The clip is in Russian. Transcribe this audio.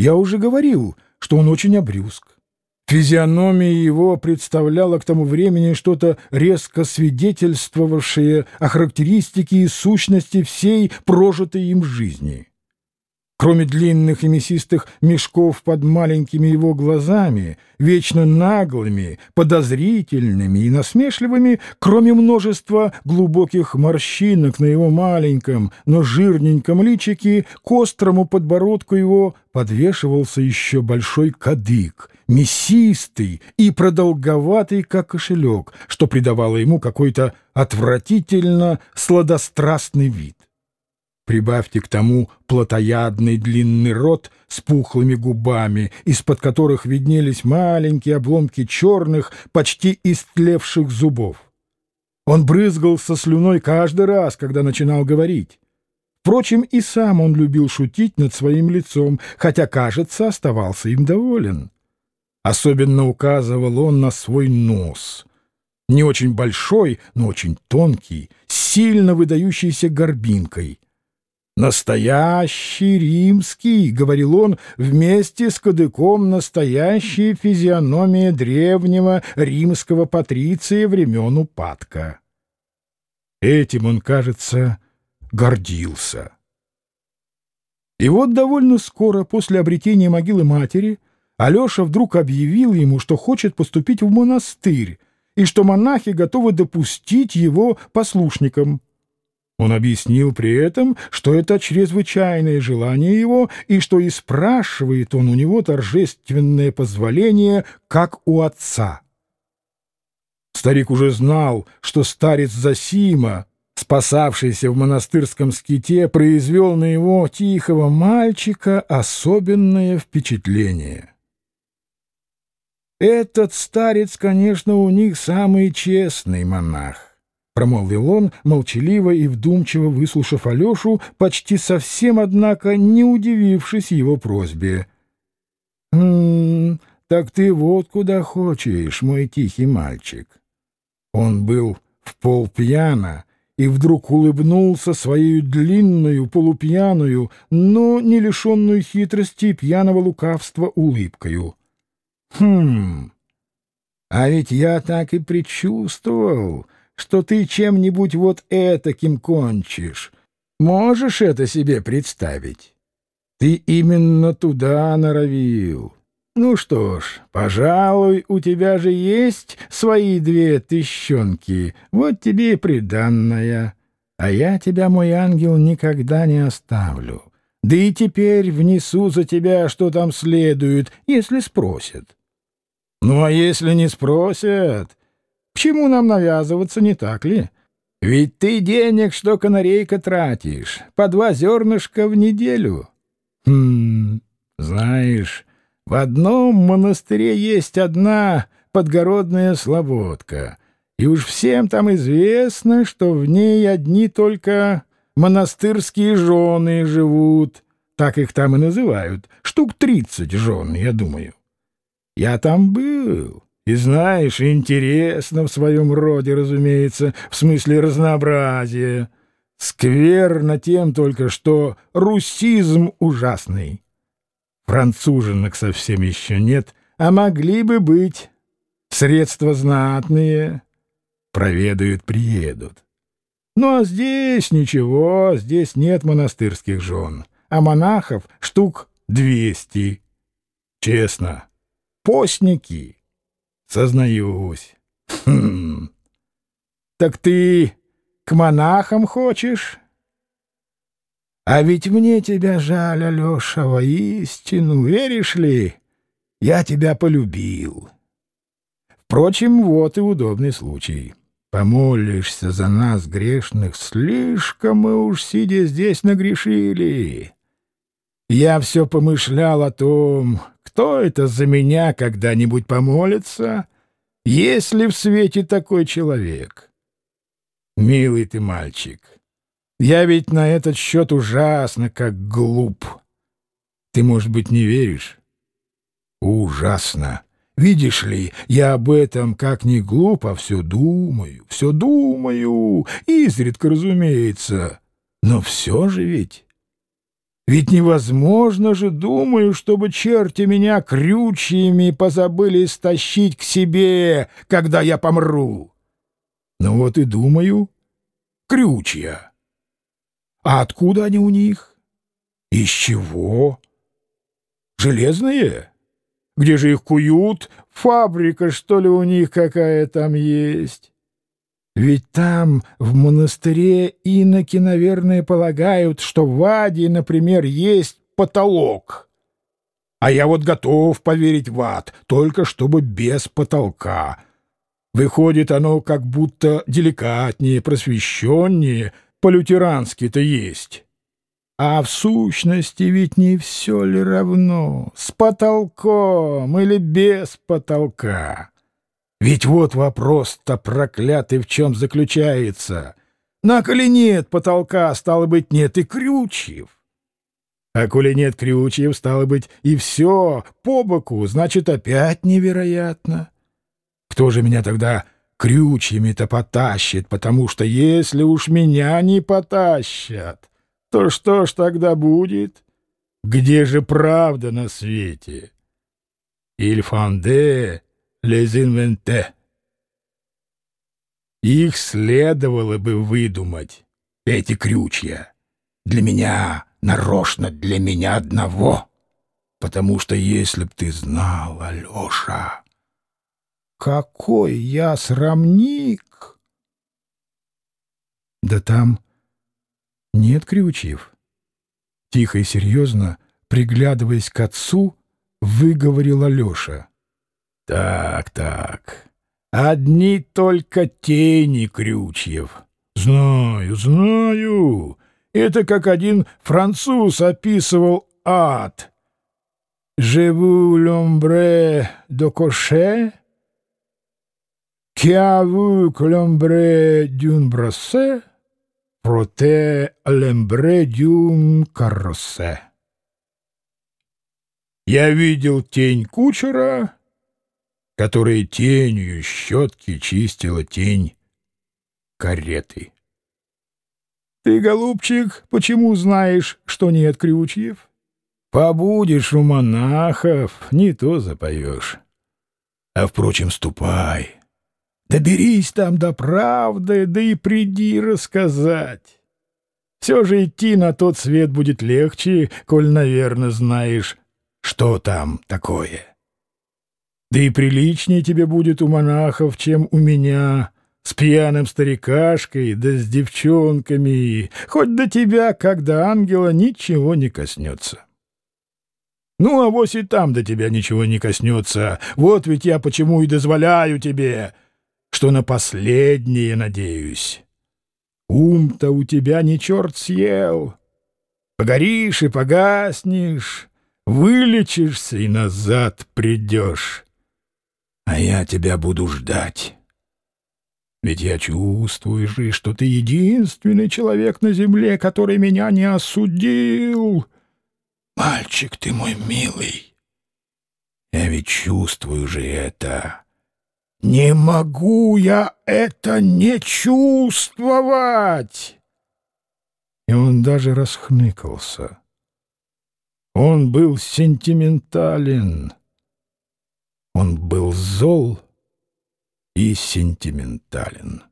Я уже говорил, что он очень обрюзг. Физиономия его представляла к тому времени что-то резко свидетельствовавшее о характеристике и сущности всей прожитой им жизни. Кроме длинных и мясистых мешков под маленькими его глазами, вечно наглыми, подозрительными и насмешливыми, кроме множества глубоких морщинок на его маленьком, но жирненьком личике, к острому подбородку его подвешивался еще большой кадык, мясистый и продолговатый, как кошелек, что придавало ему какой-то отвратительно сладострастный вид. Прибавьте к тому плотоядный длинный рот с пухлыми губами, из-под которых виднелись маленькие обломки черных, почти истлевших зубов. Он брызгался слюной каждый раз, когда начинал говорить. Впрочем, и сам он любил шутить над своим лицом, хотя, кажется, оставался им доволен. Особенно указывал он на свой нос. Не очень большой, но очень тонкий, сильно выдающийся горбинкой — «Настоящий римский», — говорил он, — «вместе с кадыком настоящая физиономия древнего римского патриция времен упадка». Этим он, кажется, гордился. И вот довольно скоро после обретения могилы матери Алеша вдруг объявил ему, что хочет поступить в монастырь и что монахи готовы допустить его послушником. Он объяснил при этом, что это чрезвычайное желание его и что и спрашивает он у него торжественное позволение, как у отца. Старик уже знал, что старец Засима, спасавшийся в монастырском ските, произвел на его тихого мальчика особенное впечатление. Этот старец, конечно, у них самый честный монах. — промолвил он, молчаливо и вдумчиво выслушав Алешу, почти совсем, однако, не удивившись его просьбе. «Хм, так ты вот куда хочешь, мой тихий мальчик». Он был в полпьяна и вдруг улыбнулся своей длинную, полупьяную, но не лишенную хитрости и пьяного лукавства улыбкою. «Хм, а ведь я так и предчувствовал» что ты чем-нибудь вот этаким кончишь. Можешь это себе представить? Ты именно туда норовил. Ну что ж, пожалуй, у тебя же есть свои две тыщенки, вот тебе и приданная. А я тебя, мой ангел, никогда не оставлю. Да и теперь внесу за тебя, что там следует, если спросят. Ну, а если не спросят, к чему нам навязываться, не так ли? Ведь ты денег, что канарейка, тратишь, по два зернышка в неделю. Хм, знаешь, в одном монастыре есть одна подгородная слободка, и уж всем там известно, что в ней одни только монастырские жены живут, так их там и называют, штук тридцать жен, я думаю. Я там был, и знаешь, интересно в своем роде, разумеется, в смысле разнообразия. Скверно тем только, что русизм ужасный. Француженок совсем еще нет, а могли бы быть. Средства знатные. Проведают, приедут. Ну а здесь ничего, здесь нет монастырских жен, а монахов штук двести. Честно, постники. Сознаюсь. Хм. Так ты к монахам хочешь? А ведь мне тебя жаль, Алеша, воистину, веришь ли? Я тебя полюбил. Впрочем, вот и удобный случай. Помолишься за нас, грешных, слишком мы уж, сидя здесь, нагрешили. Я все помышлял о том, кто это за меня когда-нибудь помолится? Есть ли в свете такой человек? Милый ты мальчик, я ведь на этот счет ужасно как глуп. Ты, может быть, не веришь? Ужасно. Видишь ли, я об этом как ни глупо все думаю, все думаю, изредка, разумеется. Но все же ведь... Ведь невозможно же, думаю, чтобы черти меня крючьями позабыли стащить к себе, когда я помру. Ну вот и думаю, крючья. А откуда они у них? Из чего? Железные? Где же их куют? Фабрика, что ли, у них какая там есть? Ведь там, в монастыре, иноки, наверное, полагают, что в Аде, например, есть потолок. А я вот готов поверить в ад, только чтобы без потолка. Выходит, оно как будто деликатнее, просвещеннее, по-лютерански-то есть. А в сущности ведь не все ли равно, с потолком или без потолка? Ведь вот вопрос-то проклятый в чем заключается. На коли нет потолка, стало быть, нет и крючьев. А коли нет крючьев, стало быть, и все по боку, значит, опять невероятно. Кто же меня тогда крючьями-то потащит, потому что если уж меня не потащат, то что ж тогда будет? Где же правда на свете? Ильфанде inventés. Их следовало бы выдумать, эти крючья. Для меня, нарочно для меня одного. Потому что если б ты знал, Алеша, какой я срамник! Да там нет крючьев. Тихо и серьезно, приглядываясь к отцу, выговорил Алеша. Так, так. Одни только тени крючьев. Знаю, знаю. Это как один француз описывал ад. «Живу cocher, qui a vu que l'ombre d'un brosset frottait l'ombre d'un carrosse». Я видел тень кучера, которая тенью щетки чистила тень кареты. — Ты, голубчик, почему знаешь, что нет крючьев? Побудешь у монахов, не то запоешь. А, впрочем, ступай. Доберись там до правды, да и приди рассказать. Все же идти на тот свет будет легче, коль, наверное, знаешь, что там такое. Да и приличнее тебе будет у монахов, чем у меня, с пьяным старикашкой, да с девчонками, хоть до тебя, как до ангела, ничего не коснется. Ну, а вось и там до тебя ничего не коснется. Вот ведь я почему и дозволяю тебе, что на последнее надеюсь. Ум-то у тебя не черт съел. Погоришь и погаснешь, вылечишься и назад придешь а я тебя буду ждать. Ведь я чувствую же, что ты единственный человек на земле, который меня не осудил. Мальчик ты мой милый. Я ведь чувствую же это. Не могу я это не чувствовать!» И он даже расхныкался. Он был сентиментален. Он был зол и сентиментален.